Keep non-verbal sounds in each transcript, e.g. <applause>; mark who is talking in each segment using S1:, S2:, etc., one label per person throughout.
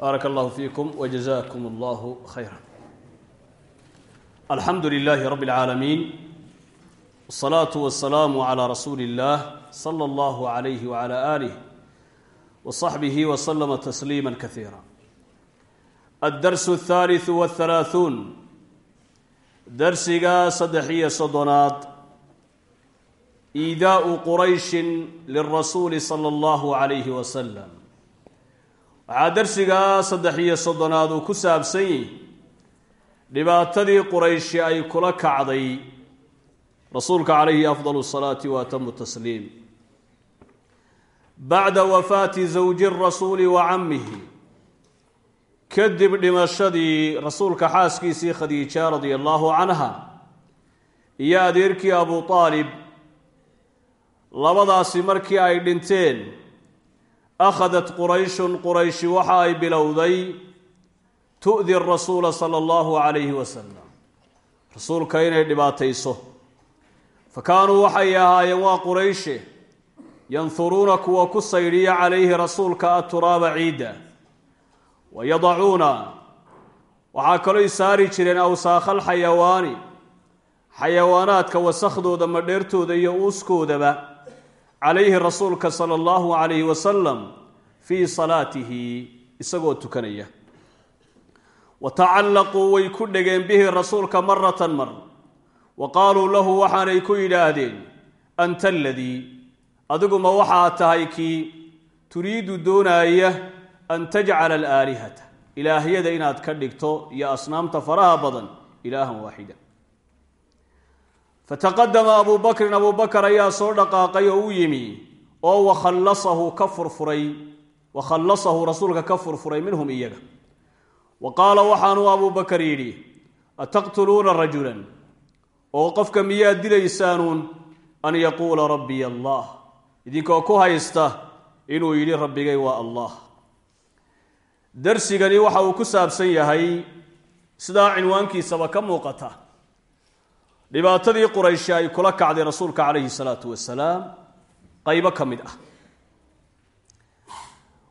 S1: baaraka allahu fiikum wjazakum allahu khayra alxamdu lilaahi rabbi اlcaalamiin wsalaatu wasalaamu calaa rasuuli اllah sala allahu alayhi wala alih wصaxbihi wslama tasliima kasiira addarsu athaaliثu wاthalaaثuun darsiga saddex iyo soddonaad iidaau qurayshin lirasuuli sala allahu calayhi wasalam waxaa darsigaa saddex iyo soddonaad uu ku saabsan yihi dhibaatadii qurayshi ay kula kacday. Rasuulka calayhi afdal salaati wa atamu tasliim. Bacda wafaati zawji rasuuli wa cammihi. Kadib dhimashadii rasuulka xaaskiisii khadiija radia allahu canha iyo adeerkii abu aalib labadaasi markii ay dhinteen akhadat qurayshun qurayshi waxa ay bilowday tu'di rasuula sala allahu calayhi wasalam rasuulka inay dhibaatayso fa kaanuu waxay ahaayeen waa qurayshe yanhuruuna kuwa ku saydhiya calayhi rasuulka aturaaba ciidda wa yadacuuna waxaa kalooy saari jireen awsaakha alxayawaani xayawaanaadka wasakhdooda madheertooda iyo uuskoodaba calayhi rasuulka sala allahu calayhi wasalam fii salaatihi isagoo tukanaya. Wa tacallaquu way ku dhegeen bihi rasuulka maratan mar. Wa qaaluu lahu waxaanay ku yidhaahdeen anta aladii adiguma waxaa tahay kii turiidu doonaaya an tajcala alaalihata ilaahyada inaad ka dhigto iyo asnaamta faraha badan ilaahan waaxida fataqadama abuu bakrin abuu bakar ayaa soo dhaqaaqay oo u yimi oo wakhallasahu ka furfuray wakhallasahu rasuulka ka furfuray minhum iyaga wa qaala waxaanuu abuu bakar yidhi ataqtuluuna rajulan oo qofka miyaad dilaysaanuun an yaquula rabbiy allah idinkoo ku haysta inuu yidhi rabbigay waa allah darsigani waxa uu ku saabsan yahay sidaa cinwaankiisaba ka muuqata dhibaatadii qurayshi ay kula kacday rasuulka calayhi salaatu wasalaam qaybo ka mid ah.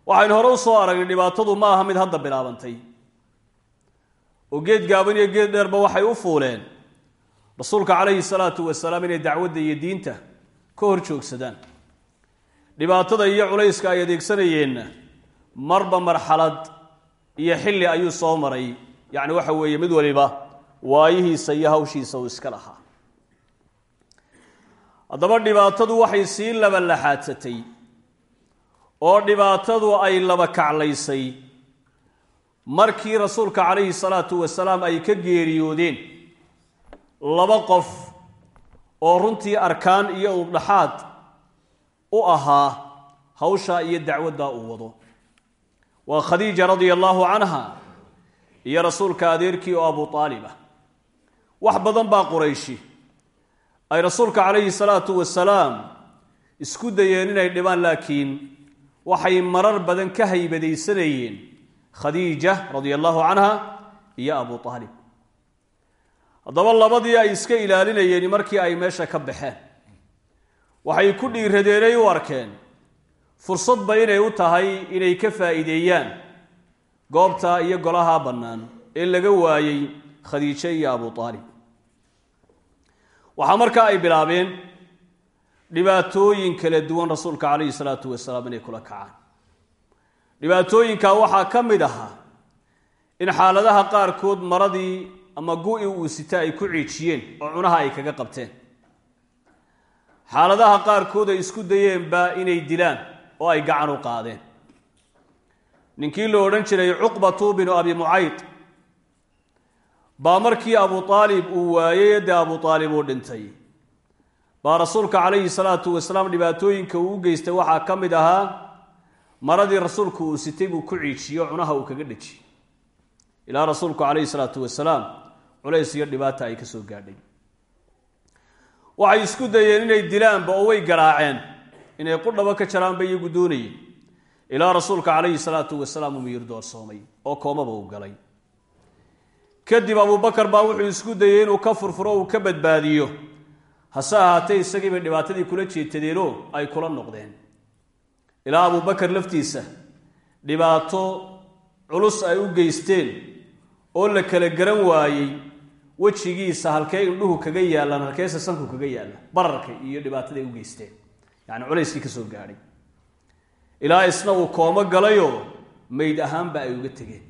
S1: Waxaynu hore u soo aragnay dhibaatadu ma aha mid hadda bilaabantay. Oo geed gaaban iyo geed dheerba waxay u fuuleen. Rasuulka calayhi salaatu wasalaam inay dacwadda iyo diinta ka hor joogsadaan dhibaatada iyo culayska ay adeegsanayeenna marba marxalad iyo xilli ayuu soo maray. Yacni waxa weeye mid waliba waayihiisa iyo hawshiisa uu iska lahaa. Haddaba dhibaatadu waxay sii laba laxaadsatay oo dhibaatadu ay laba kaclaysay. Markii rasuulka calayhi salaatu wasalaam ay ka geeriyoodeen laba qof oo runtii arkaan iyo udhaxaad u ahaa hawsha iyo dacwaddaa uu wado. Waa khadiija radia allaahu canha iyo rasuulka adeerkii oo abu aalib wax badan baa qurayshi. Ay rasuulka calayhi salaatu wasalaam isku dayeen inay dhibaan laakiin waxay marar badan ka haybadaysanayeen khadiija radia allaahu canha iyo abu aalib haddaba labadii ay iska ilaalinayeen markii ay meesha ka baxeen waxay ku dhiiradeenay u arkeen fursadba inay u tahay inay ka faa'iideeyaan goobta iyo golaha bannaan ee laga waayey khadiijo iyo abu aalib waxaa markaa ay bilaabeen dhibaatooyin kala duwan rasuulka calayhi salaatu wasalaam inay kula kacaan. Dhibaatooyinka waxaa ka mid ahaa in xaaladaha qaarkood maradii ama gu-i uu sita ay ku ciijiyeen oo cunaha ay kaga qabteen. Xaaladaha qaarkood ay isku dayeenba inay dilaan oo ay gacan u qaadeen. Ninkii la odhan jiray cuqbatu binu abi mucayd baa markii abu aalib uu waayey dee abu aalib uu dhintay. Baa rasuulka calayhi salaatu wasalaam dhibaatooyinka uu geystay waxaa ka mid ahaa maradii rasuulku uu sitay buu ku ciijiyo cunaha uu kaga dhejiyey ilaa rasuulku calayhi salaatu wasalaam culays iyo dhibaata ay ka soo gaadhay. Waxay isku dayeen inay dilaanba oo way garaaceen. Inay qudhabo ka jaraanba iyagu doonayeen. Ilaa rasuulka calayhi salaatu wasalaam uu miyir doorsoomay oo koomaba uu galay kadib abubakar baa wuxuu isku dayey inuu ka furfuro uu ka badbaadiyo. Hase ahaatee isagii bay dhibaatadii kula jeetadeenoo ay kula noqdeen? Ilaa abubakar laftiisa dhibaato culus ay u geysteen oo la kala garan waayey wejigiisa halkee indhuhu kaga yaallaan halkeese sanku kaga yaalla bararka iyo dhibaataday u geysteen. Yacni culayskii ka soo gaadhay. Ilaa isna uu koomo galayoo mayd ahaanba ay uga tegeen.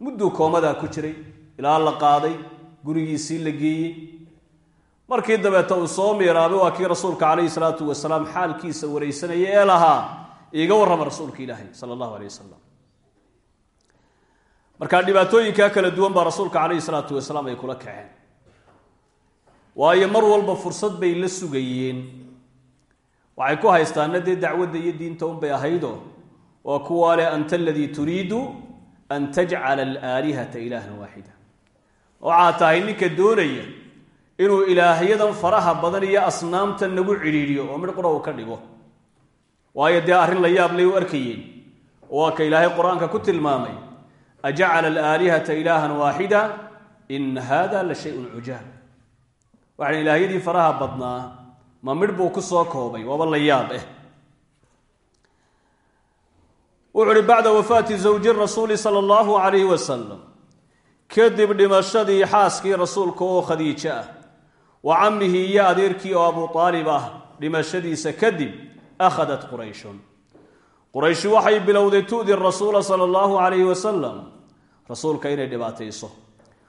S1: Mudduu koomadaa ku jiray ilaa la qaaday gurigiisii la geeyey. Markii dabeeta uu soo miiraabay waa kii rasuulka calayhi salaatu wasalaam xaalkiisa waraysanaya ee lahaa iiga warrama rasuulka ilaahay sala allahu aleyh wasalam markaa dhibaatooyinkaa kala duwan baa rasuulka calayhi salaatu wasalaam ay kula kaceen. Waayo mar walba fursad bay la sugayeen. Waxay ku haystaana dee dacwadda iyo diinta unbay ahaydo. Waa kuwaa leh anta aladii turiidu an tajcala alaalihata ilaahan waaxida waxaa tahay ninka doonaya inuu ilaahyadan faraha badan iyo asnaamtan nagu cidhiidhiyo oo midh qura uu ka dhigo. Waayo dee arrin la yaab lay u arkayeen waa ka ilaahay qur'aanka ku tilmaamay ajacala alaalihata ilaahan waaxida in hada la shayun cujaab waxaan ilaahyadii faraha badnaa ma midh buu ku soo koobay waaba la yaab eh. Wuxu uhi bacda wafaati zawji rasuuli sala allahu calayhi wasalam kadib dhimashadii xaaskii rasuulka oo khadiijo ah wa cammihi iyo adeerkii oo abu aalib ah dhimashadiisa kadib akhadat qurayshun. Qurayshi waxay bilowday tu'di rasuula sala allahu calayhi wasalam rasuulka inay dhibaatayso.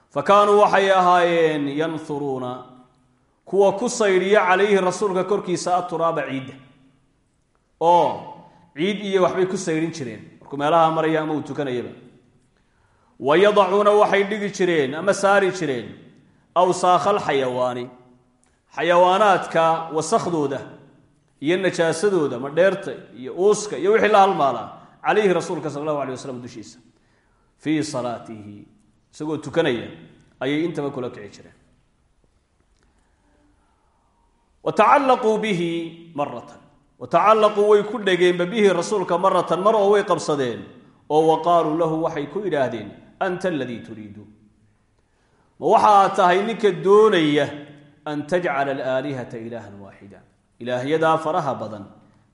S1: Fa kaanuu waxay ahaayeen yanhuruuna kuwa ku saydhiya calayhi rasuulka korkiisa aturaaba ciidda oo ciid iyo waxbay ku saydhin jireen. Markuu meelaha maraya ama uu tukanayaba wa yadacuuna waxay dhigi jireen ama saari jireen awsaakhal xayawaani xayawaanaadka wasakhdooda iyo najaasadooda madheerta iyo uuska iyo wixii la halmaalaa calayhi rasuulka sala allahu alay waslam dushiisa fii salaatihi isagoo tukanaya ayay intaba kula kici jireen. Wa tacallaquu bihi maratan wa tacallaquu way ku dhegeenba bihi rasuulka maratan mar oo way qabsadeen oo wa qaaluu lahu waxay ku idhaahdeen anta aladii turiidu. Ma waxaa tahay ninka doonaya an tajcala alaalihata ilaahan waaxida. Ilaahyadaa faraha badan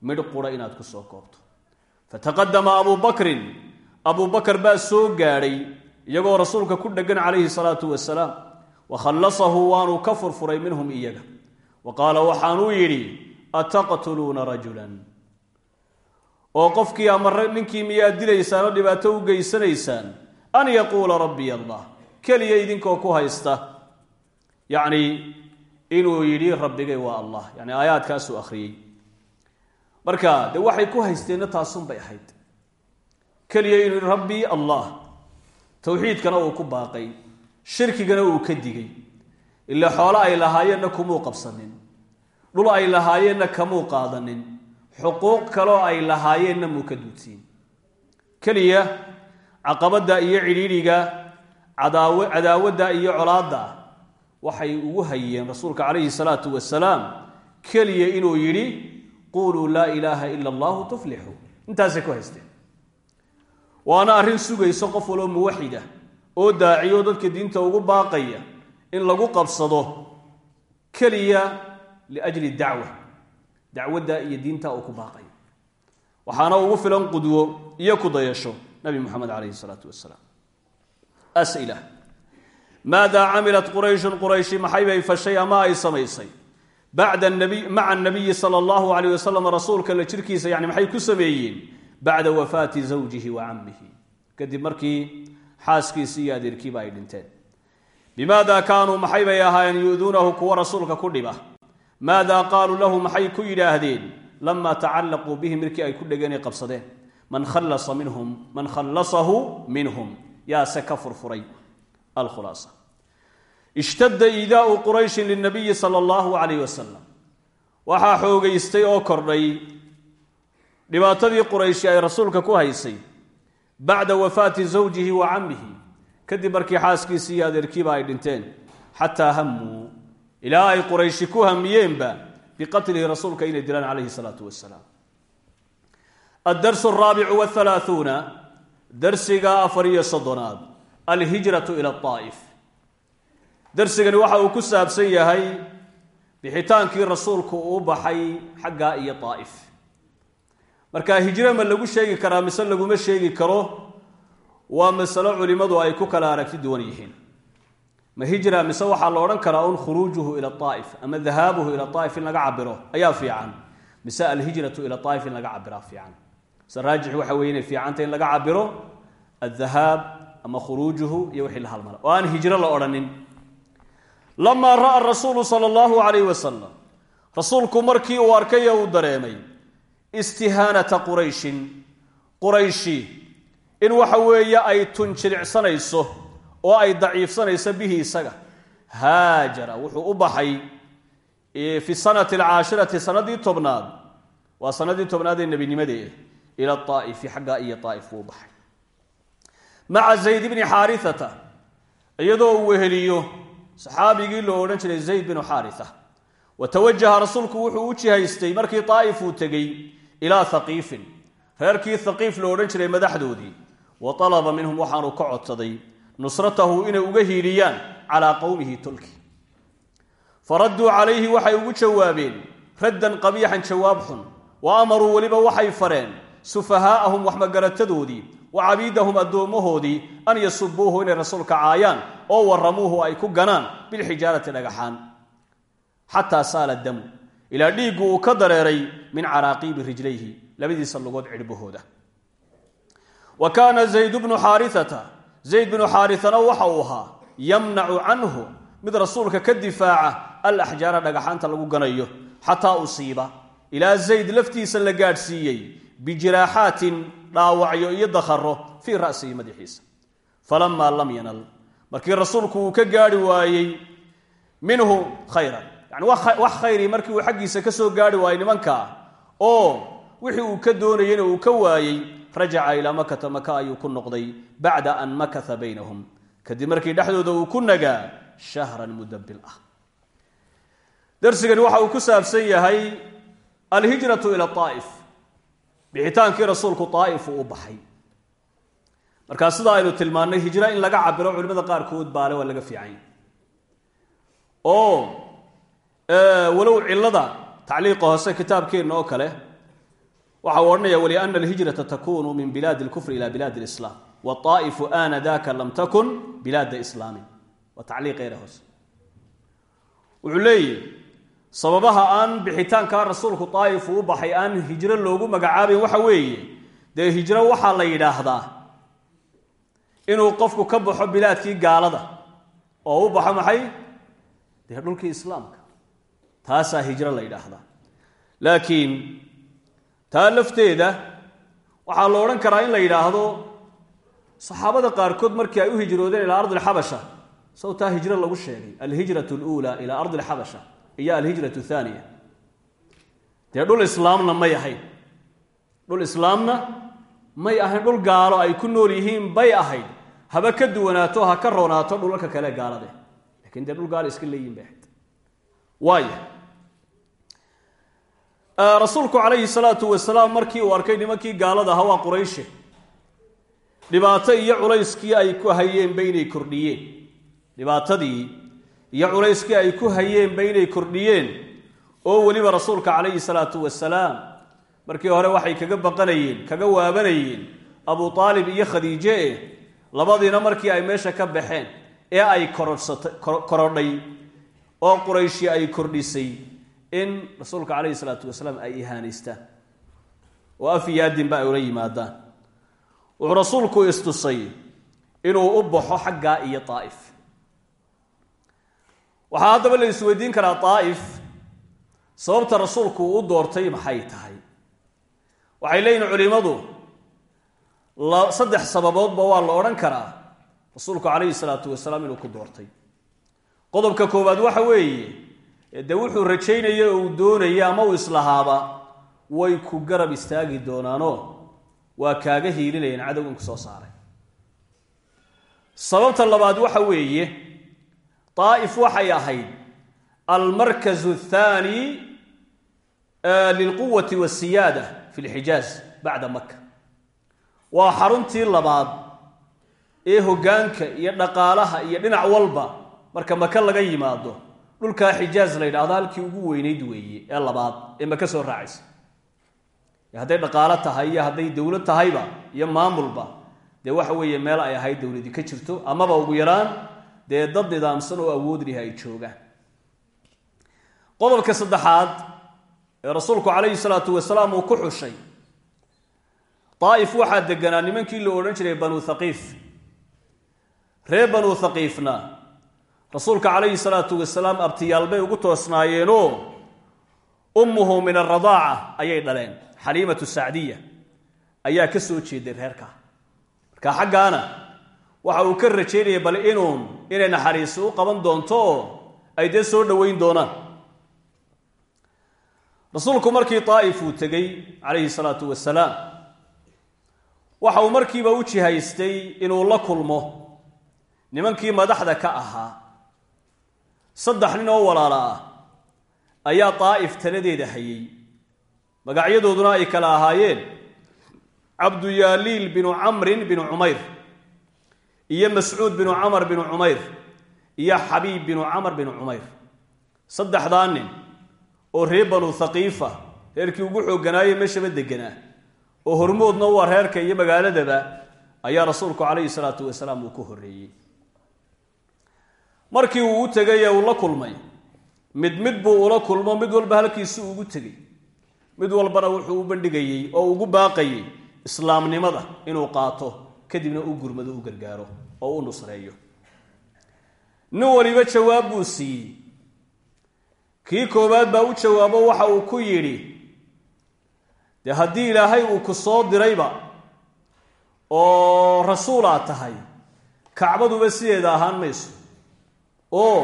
S1: midh qura inaad ku soo koobto. Fataqadama abuu bakrin abuu bakar baa soo gaadhay iyagoo rasuulka ku dhegan calayhi salaatu wasalaam wa khallasahu waanuu ka furfuray minhum iyaga. Wa qaala waxaanuu yidhi ataqtuluuna rajulan. Oo qofkii ama ninkii miyaad dilaysaan oo dhibaato u geysanaysaan an yaquula rabbiy allah keliya idinkoo ku haysta. Yacni inuu yidhi rabbigay waa allah. Yani aayaadkaasuu akhriyey. Marka de waxay ku haysteenna taasunbay ahayd. Keliya inuu yidhi rabbii allah. Towxiidkana uu ku baaqay. Shirkigana uu ka digay. Ila xoolo ay lahaayeenna kumuu qabsanin. Dhul ay lahaayeenna kamuu qaadanin. Xuquuq kaloo ay lahaayeenna muu ka duudsiin caqabadda iyo cidhiidhiga cadaaw cadaawadda iyo colaadda waxay ugu hayeen rasuulka calayhi salaatu wasalaam keliya inuu yidhi quuluu laa ilaaha ila allahu tuflixu. Intaasay ku haysteen. Waana arrin sugayso qof waloo muwaxida oo daaciyo dadka diinta ugu baaqaya in lagu qabsado keliya liajli dacwa dacwadda iyo diinta uu ku baaqayo waxaana ugu filan qudwo iyo ku dayasho nabi moxamed calayhi salaatu wasalaam as'ila maadaa camilat qurayshun qurayshi maxay bay fashay ama ay samaysay? Bacda nabiy maca anabiyi sala allahu alayh wasalam rasuulka la jirkiisa yani maxay ku sameeyeen? Bacda wafaati zawjihi wa cammihi kadib markii xaaskiisii iyo adeerkiiba ay dhinteen. Bimaada kaanuu maxay bay ahaayeen yu'duunahu kuwa rasuulka ku dhiba? Maadaa qaaluu lahu maxay ku yidhaahdeen? Lama tacallaquu bihi markii ay ku dhegeen ay qabsadeen man khallasa minhum man khallasahu minhum. Yaase ka furfuray alkhulaasa. Ishtadda iidaau qurayshin lilnabiyi sala allahu calayh wasalam waxaa xoogaystay oo kordhay dhibaatadii qurayshi ay rasuulka ku haysay bacda wafaati zawjihi wa cammihi. Kadib markii xaaskiisii iyo adeerkiiba ay dhinteen xataa hammuu ilaa ay qurayshi ku hamiyeenba biqatlihi rasuulka inay dilaan calayhi salaatu wasalaam addarsu alraabicu wahalaahuuna darsiga afar iyo soddonaad alhijratu ila aa'if darsigani waxa uu ku saabsan yahay bixitaankii rasuulku uu baxay xaggaa iyo daa'if marka hijro ma lagu sheegi karaa mise laguma sheegi karo waa masalo culimmadu ay ku kala aragti duwan yihiin ma hijra mise waxaa la odhan karaa un khuruujuhu ila aa'if ama dahaabuhu ila aa'if in laga cabiro ayaa fiican mise alhijratu ila aa'if in laga cabiraa fiican raajix waxa weye inay fiicanta in laga cabiro aldahaab ama khuruujuhu iyo wixii la halmala oo aan hijro la odhanin. Lamaa ra'a rasuulu sala allahu calayh wasalam rasuulku markii uu arkay ee uu dareemay istihaanata qurayshin. Qurayshi in waxa weeye ay tunjilicsanayso oo ay daciifsanayso bihi isaga haajara wuxuu u baxay fi sanati alcaashirati sanadii tobnaad. Waa sanadii tobnaad ee nebinimadee ila aa'ifi xaggaa iyo aa'if buu baxay. Maca zayd bni xaariata iyadoo uu weheliyo saxaabigii loo odhan jiray zayd binu xaaria wa tawajaha rasuulku wuxuu u jihaystay markii daa'if uu tegey ilaa haqiifin reerkii haqiif loo odhan jiray madaxdoodii wa alaba minhum waxaanu ka codsaday nusratahu inay uga hiiliyaan calaa qowmihi tolki faradduu calayhi waxay ugu jawaabeen raddan qabiixan jawaab xun wa amaruu weliba waxay fareen sufahaa'ahum waxmagaratadoodii wa cabiidahum addoommahoodii an yasubuuhu inay rasuulka caayaan oo warramuuhu ay ku ganaan bilxijaarati dhagaxaan. Xataa saala damu ilaa dhiiggu uu ka dareeray min caraaqiibi rijlayhi labadiisa lugood cidhbahooda. Wa kaana zayd bnu xaariata zayd binu xaaritana waxa uu ahaa yamnacu canhu mid rasuulka ka difaaca alaxjaara dhagaxaanta lagu ganayo xataa usiiba ilaa zayd laftiisa la gaadhsiiyey bijiraaxaatin dhaawacyo iyo dakharo fii ra'sihi madaxiisa. Falamaa lam yanal. Markii rasuulku uu ka gaadhi waayey minhu khayran. Yani wax khayri markii uu xaggiisa ka soo gaadhi waayey nimankaa oo wixii uu ka doonayena uu ka waayey rajaca ilaa makata maka ayuu ku noqday bacda an makata baynahum. Kadib markii dhexdooda uu ku nagaa shahran muddo bil ah. Darsigani ku saabsan bixitaankii rasuulku aa'if uu u baxay. Markaa sida aynu tilmaannay hijro in laga cabiro culimada qaarkood baale waa laga fiicanya oo walow cilada tacliiqa hoose kitaabkeenna oo kale waxa uu odhanaya waliana alhijrata takunu min bilaadi اlkufri ila bilaadi اlislaam waaa'ifu ana daka lam takun bilaada islaamin. Waa tacliiqeeda hoose. Wuxuu sababaha aan bixitaankaa rasuulku daa'if u baxay aan hijro loogu magacaabayn waxa weeye dee hijro waxaa la yidhaahdaa? Inuu qofku ka baxo bilaadkii gaalada oo u baxo maxay? Dee dhulkii islaamka. Taasaa hijro la yidhaahdaa. Laakiin taa lafteeda waxaa la odhan karaa in la yidhaahdo saxaabada qaarkood markii ay u hijroodeen ilaa ardi alxabasha saw taa hijro lagu sheegay alhijratu luulaa ilaa ardi alxabasha iyo alhijratu thaaniya dee dhul islaamna may ahayn. Dhul islaamna may ahayn. Dhul gaalo ay ku nool yihiin bay ahayd. Haba ka duwanaato ha ka roonaato dhulalka kale gaalade lakiin dee dhul gaalo iska leeyihiin bay ahayd. Waaya rasuulku calayhi salaatu wasalaam markii uu arkay nimankii gaalada ahaa waa qurayshe dhibaato iyo culayskii ay ku hayeenba inay kordhiyeen. Dhibaatadii iyo culayskii ay ku hayeenba inay kordhiyeen. Oo weliba rasuulka calayhi salaatu wasalaam markii hore waxay kaga baqanayeen kaga waabanayeen abu aalib iyo khadiije eh labadiina markii ay meesha ka baxeen ee ay korodhay oo qurayshi ay kordhisay in rasuulka calayhi salaatu wasalaam ay ihaanaystaan oo af iyo addinba ay ula yimaadaan. Wuxuu rasuulku istusay inuu u baxo xaggaa iyo daa'if waxaa haddaba la isweydiin karaa daa'if sababta rasuulku uu u doortay maxay tahay? Waxay leeyihiin culimmadu saddex sababoodba waa la odhan karaa. Rasuulku calayhi salaatu wasalaam inuu ku doortay. Qodobka koowaad waxa weeye dee wuxuu rajaynaya oo uu doonaya ama uu islahaaba way ku garab istaagi doonaanoo waa kaaga hiilinayaan cadowgan ku soo saaray. Sababta labaad waxa weeye daa'if waxay ahayd almarkazu athaani lilquwati waasiyaada fi lxijaaz bacda maka waa xaruntii labaad ee hoggaanka iyo dhaqaalaha iyo dhinac walba marka maka laga yimaado dhulkaa xijaaz la yidhahdo halkii ugu weynayd weeye ee labaad ee maka soo raacaysa. Hadday dhaqaalo tahay iyo hadday dowlad tahayba iyo maamulba dee waxa weeye meel ay ahayd dowladi ka jirto amaba ugu yaraan dee dad nidaamsan oo awood ay joogaan. Qodobka saddexaad ee rasuulku calayhi salaatu wasalaam uu ku xushay daa'if waxaa deganaa nimankii la odhan jiray banu thaqiif reer banu thaqiifna rasuulka calayhi salaatu wasalaam abtiyaal bay ugu toosnaayeenoo ummuhu min aradaaca ayay dhaleen. Xaliimatu sacdiya ayaa ka soo jeeday reerka. Marka xaggaana waxa uu ka rajaynayay bal inuun inay naxariisi u qaban doonto oo ay dee soo dhoweyn doonaan. Rasuulku markii daa'if uu tegey calayhi salaatu wasalaam waxa uu markiiba u jihaystay inuu la kulmo. Nimankii madaxda ka ahaa saddex nin oo walaala ah ayaa daa'if taladeeda hayay. Magacyadooduna ay kala ahaayeen. Cabduyaaliil binu camrin binu cumayr iyo mascuud binu camar binu cumayr iyo xabiib binu camar binu cumayr. Saddexdaa oo reer banu thaqiifa reerkii ugu xoogganaayey meeshaba deganaa oo hormoodna u ah reerka iyo magaaladaba ayaa rasuulku calayhi salaatu wasalaam uu ku horreeyey. Markii uu u tegay uu la kulmay mid mid buu ula kulmo mid walba halkiisi ugu tegey mid walbana wuxuu u bandhigayey oo ugu baaqayey islaamnimada inuu qaato kadibna u gurmado u gargaaro oo u nusreeyo. Nin waliba jawaab buu siiyey. Kii koowaad baa u jawaabo waxa uu ku yidhi dee haddii ilaahay uu ku soo dirayba oo rasuulaad tahay kacbaduba sideeda ahaan mayso. Oo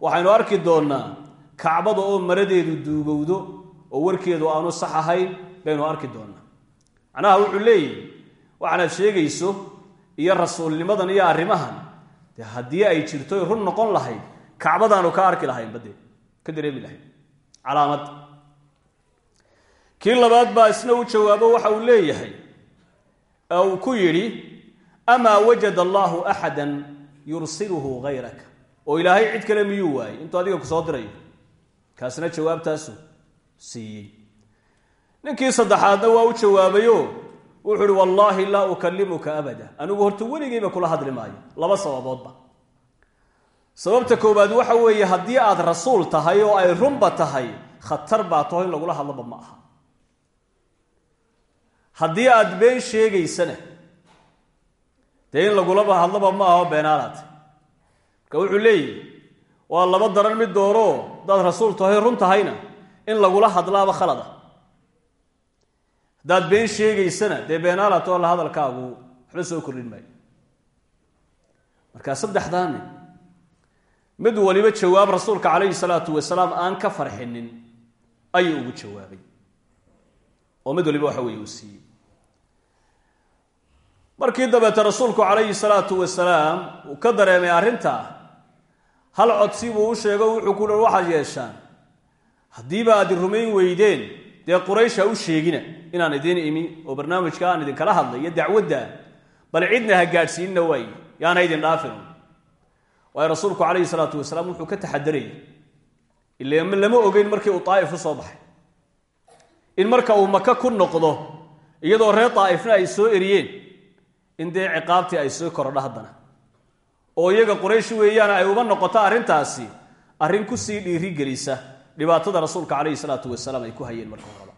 S1: waxaynu arki doonnaa kacbada oo maradeedu duugowdo oo warkeedu aanu sax ahayn baynu arki doonnaa. Macnaha wuxuu leeyahy waxaanaad sheegayso iyo rasuulnimadan iyo arrimahan dee haddii ay jirto run noqon lahayd kacbadaanu ka arki lahayn badee ka dareemi lahayd calaamad. Kii labaad baa isna u jawaabo waxa uu leeyahay. Ee uu ku yidhi amaa wajada allaahu axadan yursiluhu hayraka oo ilaahay cid kale miyuu waayey intuu adiga ku soo dirayo. Kaasna jawaabtaasu siiyey. Ninkii saddexaadna waa u jawaabayo wuxuu uhi wallaahi laa ukalimuka abada. Anigu horta weligeyba kula hadli maayo laba sababoodba. Sababta koowaad waxa weeye haddii aad rasuul tahay oo ay runba tahay khatar baa taho in lagula hadlaba ma aha. Haddii aad been sheegaysana dee in lagulaba hadlaba ma aho beenaalaad marka wuxuu leeyahy waa laba daran mid dooroo haddaad rasuul tahay run tahayna in lagula hadlaaba khalada haddaad been sheegaysana dee beenaalaad oo la hadalkaagu waxba soo kordhin maayo. Markaa saddexdaa nin mid waliba jawaab rasuulka calayhi salaatu wasalaam aan ka farxinin ayuu ugu jawaabay. Oo mid waliba waxa weeye uu siiyey. Markii dabeete rasuulku calayhi salaatu wasalaam uu ka dareemay arrintaa hal codsi buu u sheego wuxuu ku waxaad yeeshaan haddiiba aad rumayn weydeen dee quraysh ha u sheegina inaan idiin imi oo barnaamijka aan idinkala hadlay iyo dacwadda bal cidna ha gaadhsiinna waay yaana idin dhaafin. Waayo rasuulku calayhi salaatu wasalaam wuxuu ka taxadarayay ile lama ogeyn markii uu daa'if u soo baxay. In marka uu maka ku noqdo iyadoo reer daa'ifna ay soo eriyeen in dee ciqaabtii ay soo korodho haddana. Oo iyaga quraysh weeyaan ay uga noqoto arrintaasi arrin ku sii dhiiri gelisa dhibaatada rasuulka calayhi salaatu wasalaam ay ku hayeen marka horeba.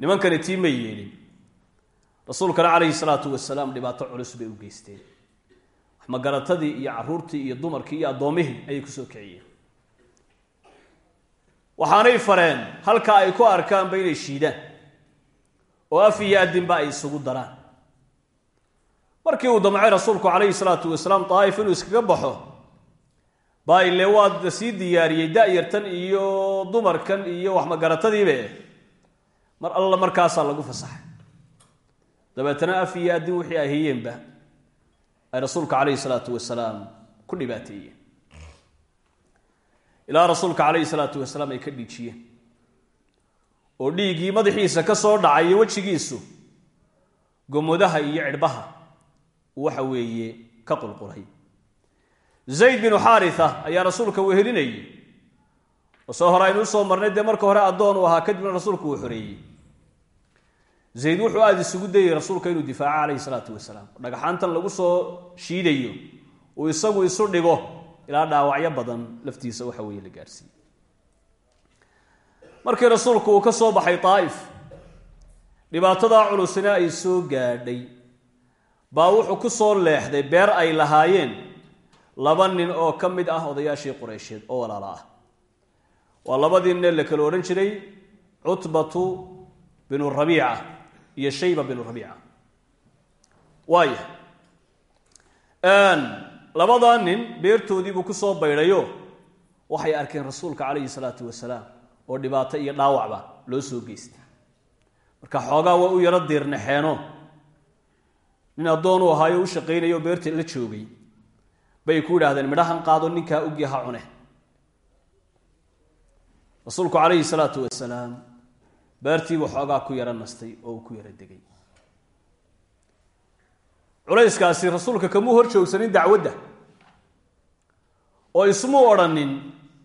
S1: Nimankani tii may yeelin. Rasuulkana calayhi salaatu wasalaam dhibaato culus bay u geysteen. Waxmagaratadii iyo caruurtii iyo dumarkii iyo addoommihii ayay ku soo kiciyeen. Waxaanay fareen halka ay ku arkaanba inay shiidaan. Oo af iyo addinba ay isugu daraan. Markii uu damcay rasuulku calayhi salaatu wasalaam daa'if inuu iskaga baxo baa ile waa sii diyaariyey da-yartan iyo dumarkan iyo waxmagaratadiibe mar alla markaasaa lagu fasaxay. Dabeetana af iyo addin wixii ay ay rasuulka calayhi salaatu wasalaam ku dhibaateeyeen ilaa rasuulka calayhi salaatu wasalaam ay ka dhiijiyeen. Oo dhiiggii madaxiisa ka soo dhacay iyo wejigiisu gomodaha iyo cidhbaha waxa weeye ka qulqulay zayd binu xaaritha ayaa rasuulka wehelinayay oo soo hore aynu u soo marnay dee marka hore addoon uu ahaa kadibna rasuulku uu xoreeyey zayd wuxuu aada isugu dayay rasuulka inuu difaaco calayhi salaatu wasalaam. Dhagaxaantan lagu soo shiidayo uu isagu isu dhigo ilaa dhaawacyo badan laftiisa waxa weeye la gaarsiiyey. Markii rasuulku uu ka soo baxay daa'if dhibaatadaa culusina ay soo gaadhay. Baa wuxuu ku soo leexday beer ay lahaayeen laba nin oo ka mid ah odayaashii qureysheed oo walaala ah. Waa labadii nin la kala odhan jiray cutbatu binu rabiica iyo shayba binu rabiica. Waaya labadaa nin beertoodiibuu ku soo baydhayo. Waxay arkeen rasuulka calayhi salaatu wasalaam oo dhibaato iyo dhaawacba loo soo geystay. Marka xoogaa waa u yaro diirnaxeeno. Nin addoon uu ahaayo u shaqaynayo beerta la joogay bay ku yidhaahdeen midhahan qaado ninkaa ugi ha cune rasuulku calayhi salaatu wasalaam beertiibuu xoogaa ku yaro nastay oo uu ku yaro degay. Culayskaasi rasuulka kamuu hor joogsanin dacwadda oo ismuu odhanin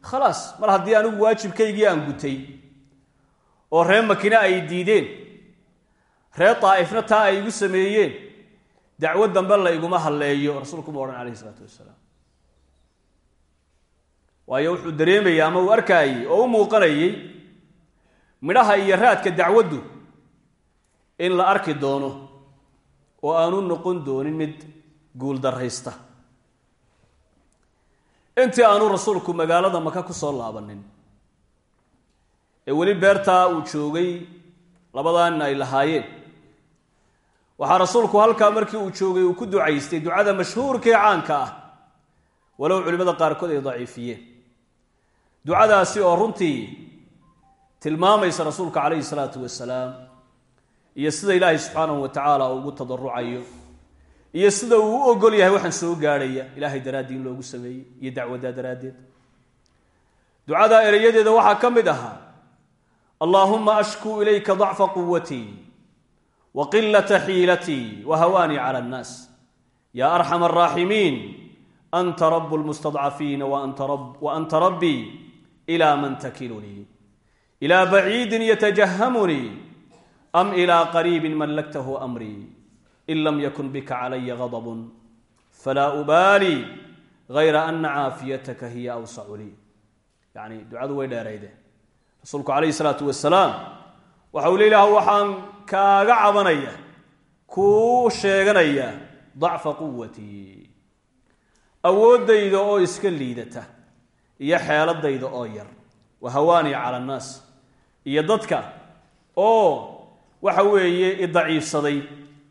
S1: khalaas mar haddii anigu waajibkaygii aan gutay oo ree makina ay diideen ree daa'ifna taa ay igu sameeyeen dacwo dambe la iguma halleeyo rasuulku ma odhan calayhi isalaatu wasalaam. Waayo wuxuu dareemayay ama uu arkaayey oo u muuqanayey midhaha iyo raadka dacwaddu in la arki doono oo aanu noqon doonin mid guuldarraysta. Intii aanu rasuulku magaalada maka ku soo laabanin ee weli beertaa uu joogay labadaa nin ay lahaayeen waxaa rasuulku halkaa markii uu joogay uu ku ducaystay ducada mashhuurkaee caanka ah. Walow culimmada qaarkood ay daciifiyeen. Ducadaasi oo runtii tilmaamaysa rasuulka calayhi salaatu wasalaam iyo sida ilaahay subxaanahu wa tacaala uu ugu tadarucayo iyo sida uu u ogol yahay waxaan soo gaadhaya ilaahay daraaddii in loogu sameeyey iyo dacwaddaa daraaddeed. Ducadaa erayadeeda waxaa ka mid ahaa allaahuma ashkuu ilayka dacfa quwatii wa qilata xiilatii wa hawaanii cala annaas ya arxam araaximiin anta rabu lmustadcafiina wa anta rabbii ilaa man takilunii ilaa baciidin yatajahamunii am ilaa qariibin mallaktahu amrii in lam yakun bika calaya gadabun falaa ubaalii gayra ana caafiyataka hiya awsacu lii yacni ducadu way dheerayde rasuulku calayhi salaatu wasalaam waxa uu le waxaan kaaga cabanaya kuu sheeganaya dacfa quwatii awooddayda oo iska liidata iyo xeeladayda oo yar wa hawaanii cala annaas. Iyo dadka oo waxa weeye idaciifsaday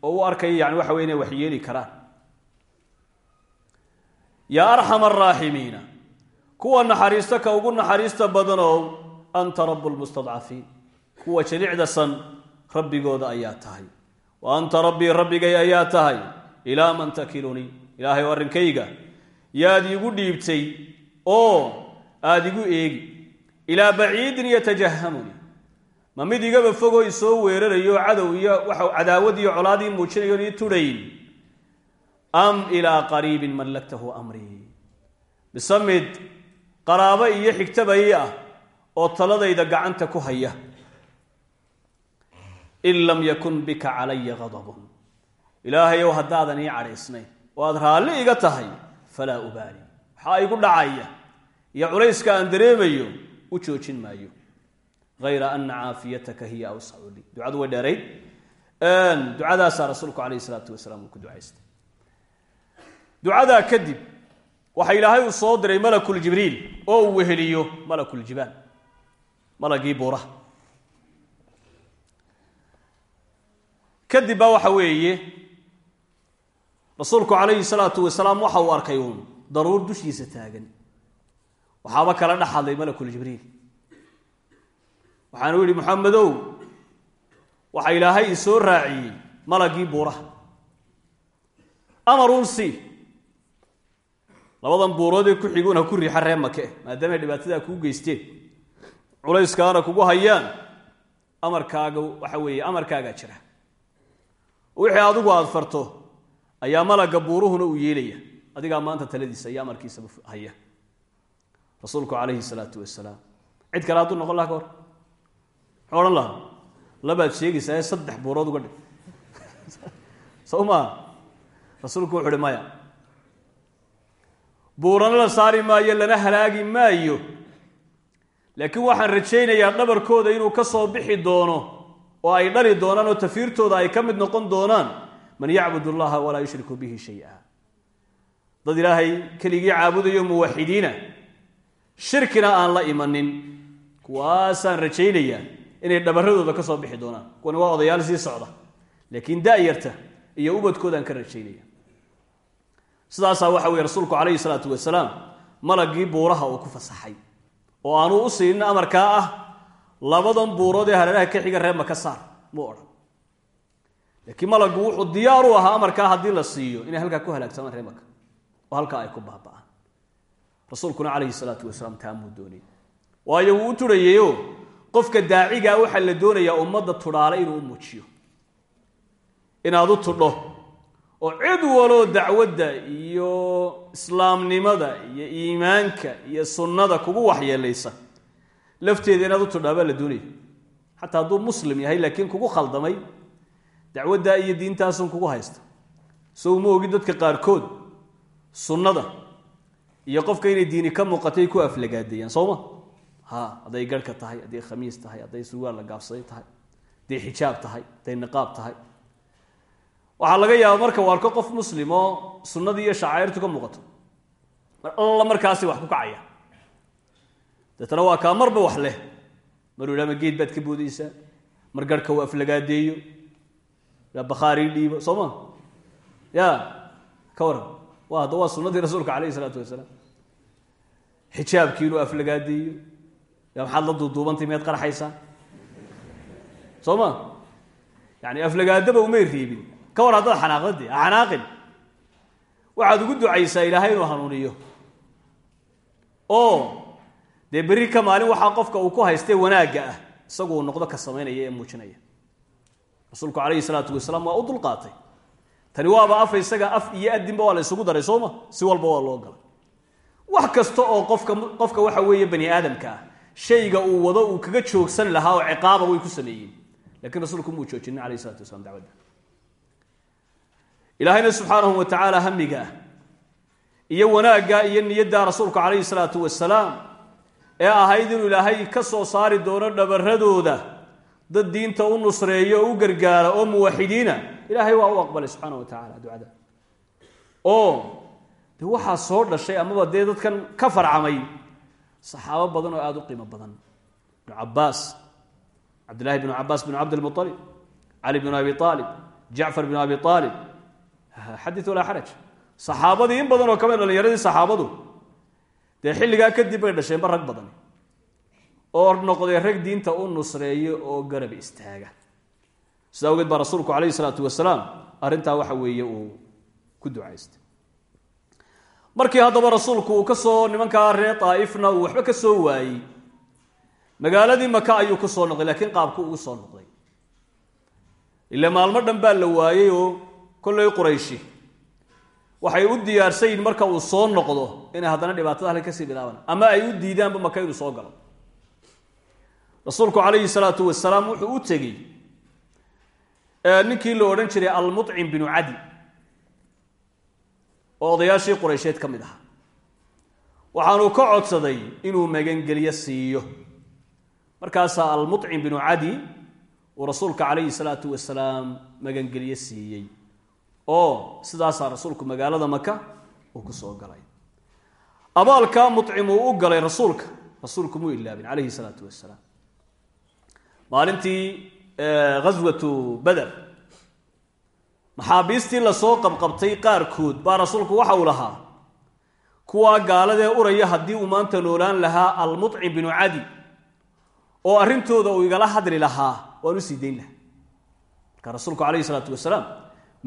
S1: oo u arkaya yani waxa weye inay wax yeeli karaan. Yaa arxam araaximiina kuwa naxariista ka ugu naxariista badanow anta rabu lmustadcafiin kuwa jalicdasan rabbigooda ayaa tahay. Wa anta rabbii rabbigay ayaa tahay. Ilaa man takilunii ilaahay oo arrinkayga yaad iigu dhiibtay oo aada igu eegi. Ilaa baciidin yatajahamunii ma mid igaba fogoo isoo weerarayo cadow iyo waxa cadaawad iyo colaadii muujinayoon ii tudhayn am ilaa qariibin mallaktahu amrii mise mid qaraabo iyo xigtaba ah oo taladayda gacanta ku haya in lam yakun bika calaya gadabun ilaahayow haddaadan ii cadhaysnayn oo aad raalli iga tahay falaa ubaali. Waxaa igu dhacaya? Iyo culayska aan dareemayo u joojin maayo. Ayra ana caafiyataka hiya awsacu lii ducadu way dheerayd. Ducadaasaa rasuulku calayhi salaatu wasalaam uu ku ducaystay. Ducadaa kadib waxa ilaahay uu soo diray malakuljibriil oo uu weheliyo malakuljibaan malagii buuraha kadib baa waxa weeye rasuulku calayhi salaatu wasalaam waxa uu arkay uun daruur dushiisa taagan. Waxaaba kala dhex hadlay malakuljibriil waxaanu yidhi maxamedow waxa ilaahay i soo raaciyey malagii buuraha. Amaruun si labadan buuroodee ku xiguun ha ku riixa ree make maadaamay dhibaatadaa kuu geysteen. Culayskaana kugu hayaan amarkaaga waxa weeye amarkaagaa jira wixii adigu aada farto ayaa malagga buuruhuna uu yeelaya. Adigaa maanta taladiisa iyo amarkiisaba haya. Rasuulku calayhi salaatu wasalaam cid kale hadduu noqon laha ka hor? Muxuu odhan lahaa labaad sheegaysaa saddex buurood uga dhig. <laughs> Soo maa rasuulku wuxu uhi maya buurana la saari maayo lana halaagi maayo. Laakiin waxaan rajaynayaa dhabarkooda inuu ka soo bixi doono oo ay dhali doonaan oo tafiirtooda ay ka mid noqon doonaan man yacbud allaha walaa yushriku bihi shay-a. Dad ilaahay keligii caabudayo muwaxidiina shirkina aan la imanin kuwaasaan rajaynayaa inay dhabaradooda ka soo bixi doonaan. Kuwani waa odayaal sii socda laakiin da-yarta iyo ubadkoodaan ka rajaynaya. Sidaasaa waxa weye rasuulku calayhi salaatu wasalaam malagii buuraha uu ku fasaxay oo aanuu u siinin amarkaa ah labadan buurood ee hareeraha ka xiga reerma ka saar muu odhan. Laakiin malaggu wuxuu diyaar u ahaa amarkaa haddii la siiyo inay halkaa ku halaagsamaan reemaka oo halkaa ay ku baaba'aan. Rasuulkuna calayhi salaatu wasalaam taamuu doonay. Waayo wuu u turhayeyo qofka daacigaa waxaa la doonayaa ummadda tudhaale inuu u muujiyo. Inaad u tudho oo cid waloo dacwadda iyo islaamnimada iyo iimaanka iyo sunnada kugu waxyeelaysa lafteeda inaad u tudhaa baa la doonaya xataa hadduu muslim yahay laakiin kugu khaldamay dacwaddaa iyo diintaasun kugu haysta so uma ogin dadka qaarkood sunnada iyo qofka inay diini ka muuqatay ku aflagaadeeyaan sooma ha hadday garhka tahay hadday khamiis tahay hadday surwaal la gaabsaday tahay hadday xijaab tahay hadday niqaab tahay. Waxaa laga yaaba marka u arko qof muslim oo sunnadii iyo shacairtu ka muuqato. Mar alla markaasi wax ku kacaya deetana waa kaa marba wax leh. Maruu yidhaha ma geed baad ka boodaysaa? Mar garhka uu aflagaadeeyo yaa bakhaari dhiibo soo ma? Ya ka waran. Waa hadda waa sunnadii rasuulka calayhi isalaatu wasalaam. Xijaabkii inuu aflagaadeeyo yaa maxaad la duuduubantay miyaad qarxaysaa soo ma? Yani aflagaadaba umay reebin. Ka war haddaad xanaaqdade ha xanaaqin. Waxaad ugu ducaysaa ilaahay inuu hanuuniyo. Oo dee berri ka maalin waxaa qofka uu ku haystee wanaagga ah isagu uu noqdo ka samaynaya ee muujinaya. Rasuulku calayhi salaatu wasalaam waa u dulqaatay. Tani waaba afa isaga af iyo adinba waa la isugu daray sooma si walba waa loo galay. Wax kasta oo qofka qofka waxa weeye bani aadamka ah shayga uu wado uu kaga joogsan lahaa oo ciqaaba way ku sameeyeen. Lakiin rasuulku muu joojinin alayh isalatu wasalaam dacwadda. Ilaahayna subxaanahu wa tacaala hamiga ah iyo wanaagga iyo niyadda rasuulku calayhi salaatu wasalaam ee ahayd inuu ilaahay ka soo saari doono dhabaradooda dad diinta u nusreeyo oo u gargaara oo muwaxidiina ilaahay waa u aqbalay subxaana wa tacala ducada. Oo de waxaa soo dhashay amaba dee dadkan ka farcamay saxaabo badan oo aada u qiimo badan. Ibnu cabaas cabdillahi bnu cabaas bnu cabdilmualib cali bnu abi aalib jacfar bnu abi aalib xadit walaa xaraj. Saxaabadii in badan oo ka mid dhalinyaradii saxaabadu dee xilligaa kadib bay dhasheenba rag badan oo noqday rag diinta u nusreeyo oo garab istaaga. Sidaa awgeed baa rasuulku calayhi salaatu wasalaam arrintaa waxa weeye uu ku ducaystay. Markii haddaba rasuulku uu ka soo nimankaa reer daa'ifna uu waxba ka soo waayey. Magaaladii maka ayuu ku soo noqday laakiin qaabku ugu soo noqday. Ila maalmo dhan baa la waayey oo kollay qurayshi waxay u diyaarsan marka uu soo noqdo inay haddana dhibaatada halkan ka sii bilaabaan ama ay u diidaanba maka inuu soo galo. Rasuulku calayhi salaatu wasalaam wuxuu u tegey ninkii la odhan jiray almucim binu cadi oo odayaashii quraysheed ka mid ahaa. Waxaanuu ka codsaday inuu magangelyo siiyo. Markaasaa almucim binu cadi uu rasuulka calayhi salaatu wasalaam magangelyo siiyey oo sidaasaa rasuulku magaalada maka uu ku soo galay. Abaalkaa mucim u galay rasuulka rasuulku muu ilaabin calayhi salaatu wasalaam maalintii ghaswatu beder maxaabiistii la soo qabqabtay qaarkood baa rasuulku waxa uu lahaa kuwaa gaaladee uraya haddii uu maanta noolaan lahaa almucim binu cadi oo arrintooda uu igala hadli lahaa waan u sii dayn lahaa. Marka rasuulku calayhi salaatu wasalaam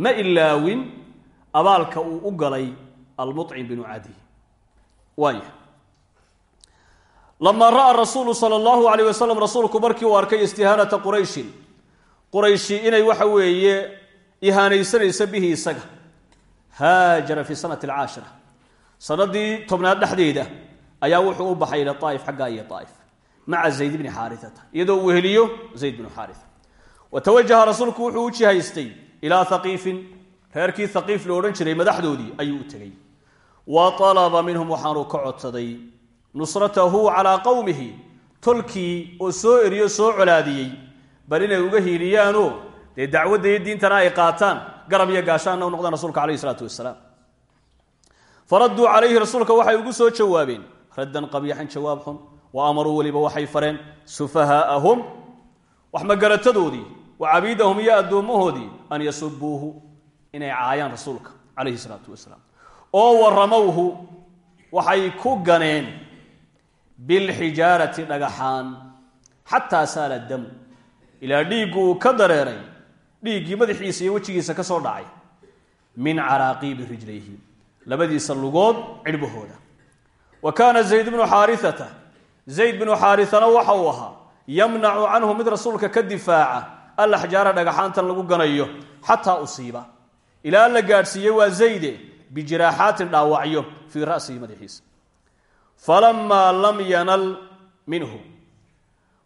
S1: ma ilaawin abaalka uu u galay almucim binu cadi waaya lamaa ra'a rasuulu sala allahu alayh wasalam rasuulku markii uu arkay istihaanata qurayshin qurayshi inay waxa weeye ihaanaysanaysa bihi isaga. Haajara fi sanati alcaashira sanadii tobnaad dhexdeeda ayaa wuxuu u baxay ila aa'if xaggaa iyo aa'if maca zayd bni xaaritata iyadoo uu heliyo zayd bnu xaaria wa tawajaha rasuulku wuxuu u jihaystay ilaa haqiifin reerkii haqiif la odhan jiray madaxdoodii ayuu u tegey wa alaba minhum waxaanuu ka codsaday. Nusratahu calaa qowmihi tolkii oo soo eriyo soo colaadiyey. Bal inay uga hiiliyaanoo dee dacwadda diintana ay qaataan garab iyo gaashaanna u noqdaan rasuulka calayhi isalaatu wasalaam faradduu calayhi rasuulka waxay ugu soo jawaabeen. Raddan qabiixan jawaab xun wa amaruu weliba waxay fareen sufahaa'ahum wax magaratadoodii wa cabiidahum iyo addoommahoodii an yasubuuhu inay caayaan rasuulka calayhi salaatu wasalaam. Oo waramowhu waxay ku ganeen bilxijaarati dhagaxaan xataa saala damu. Ilaa dhiiggu uu ka dareeray dhiiggii madaxiisa iyo wejigiisa ka soo dhacay min caraaqiibi rijlayhi labadiisa lugood cidhbahooda. Wa kaana zayd bnu xaariata zayd bnu xaarisana waxa uu ahaa yamnacu canhu mid rasuulka ka difaaca alaxjaara dhagaxaantan lagu ganayo xataa usiiba ilaa la gaadhsiiyey waa zayde bijiraaxaatin dhaawacyo fii ra'sihi madaxiisa falamaa lam yanal minhu.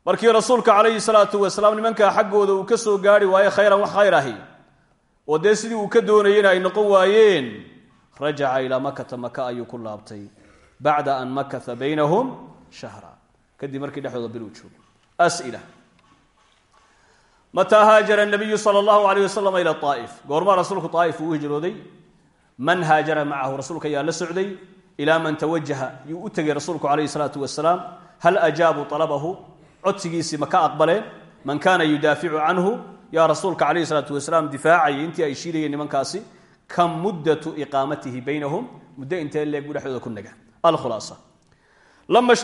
S1: Markii rasuulka calayhi salaatu wasalaam nimankaa xaggooda uu ka soo gaari waaye khayran wax khayr ahi. Oo dee sidii uu ka doonayena ay noqon waayeen rajaca ilaa makata maka ayuu ku laabtay. Bacda an makata baynahum shahra. Kadib markii dhexdooda bil uu joogo. As'ila mataa haajara nabiyu sala allahu alayh wasalam ila aa'if goormaa rasuulku aa'if uu u hijrooday. Man haajara macahu rasuulka ayaa la socday. Ilaa man tawajaha yuu u tegay rasuulku calayhi salaatu wasalaam hal ajaabuu alabahu codsigiisii ma ka aqbaleen? Man kaana yudaaficu canhu? Yaa rasuulka calayhi salaatu wasalaam difaacayay intii ay shiidayeen nimankaasi. Kam muddatu iqaamatihi baynahum? Muddo intee leeg buu dhexdooda ku naga alkhulaasa. Lama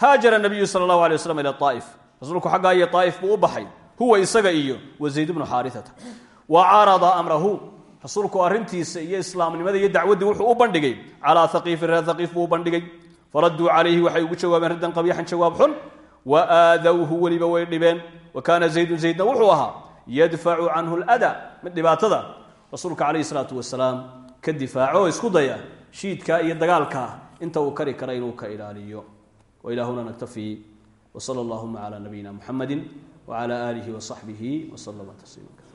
S1: haajara nabiyu sala allahu alay waslam ila aa'if rasuulku xaggaa iyo aa'if buu u baxay. Huwa isaga iyo wa zayd bnu xaariata wa carada amrahu. Rasuulku arrintiisa iyo islaamnimada iyo dacwaddii wuxuu u bandhigay. Calaa haqiifin reer haqiif buu u bandhigay. Faradduu calayhi waxay ugu jawaabeen riddan qabiixan jawaab xun. Wa aadowhu weliba way dhibeen. Wa kaana zaydun zaydna wuxuu ahaa yadfacu canhu lada mid dhibaatada. Rasuulka calayhi salaatu wasalaam ka difaaco isku daya shiidka iyo dagaalka inta uu kari kara inuu ka ilaaliyo wailahuna naktafii wsala allahuma cala nabiyina muxamadi wcala aalihi wasaxbihi wslama tasliima